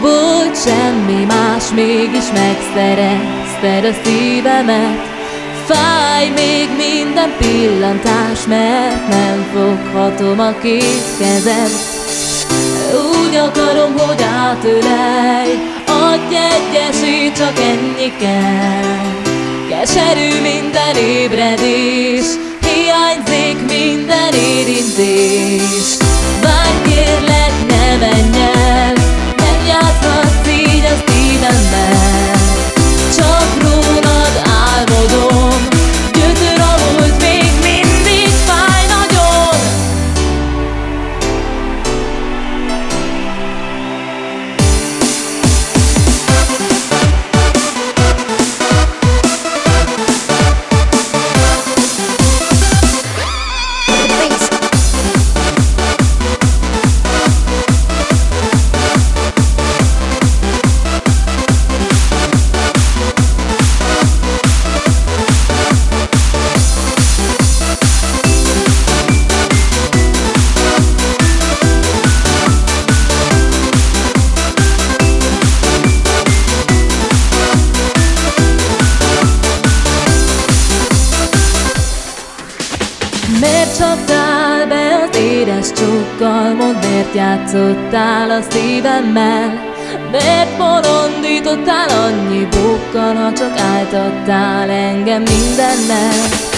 volt semmi más, mégis megszerezted a szívemet. Fáj még minden pillantás, mert nem foghatom a két kezed. Úgy akarom, hogy átölej, adj egy esélyt, csak ennyi kell. Keserű minden ébredés, hiányzik minden érintés Miért csaptál be az édes csókkal Mondd, miért játszottál a szívemmel. Miért bolondítottál annyi bókkal Ha csak áltattál engem mindennel